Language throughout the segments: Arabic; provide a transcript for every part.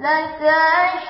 لَكَاشِفٌ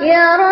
يرى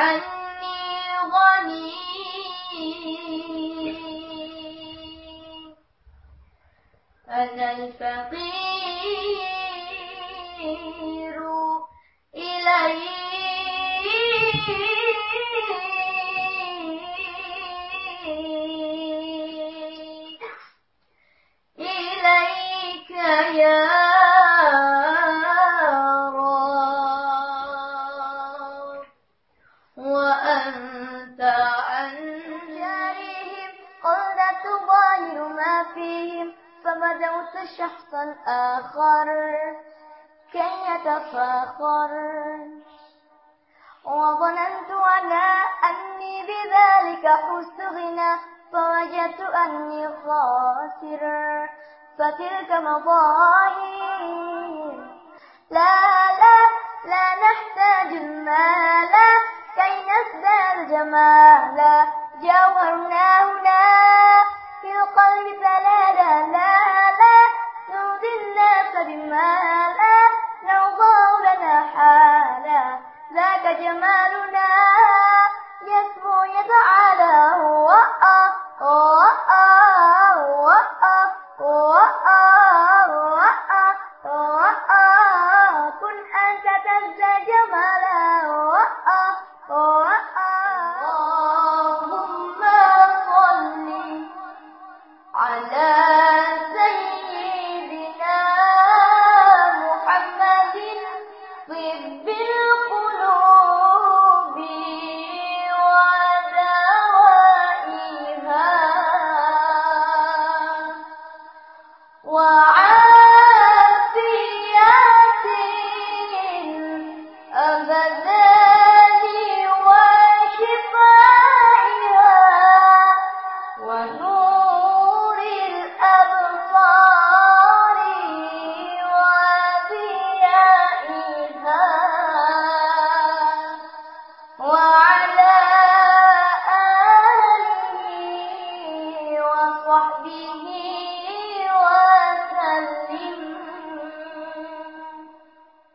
عني غني أنا الفقير إليك إليك يا قلت تظاهر ما فيهم فبدوت شخصا آخر كي يتفاخر. وظننت أنا أني بذلك حست غنى فوجدت أني خاسر. فتلك مظاهر. لا لا لا نحتاج المال. كي نزداد جمالا في القلب تنادى لا لا نهدي الناس بما لا نوضع لنا حالا. ذاك جمالنا يسمو يتعالى هو آه هو آه هو آه كن أنت تنسى جمالا. وعلى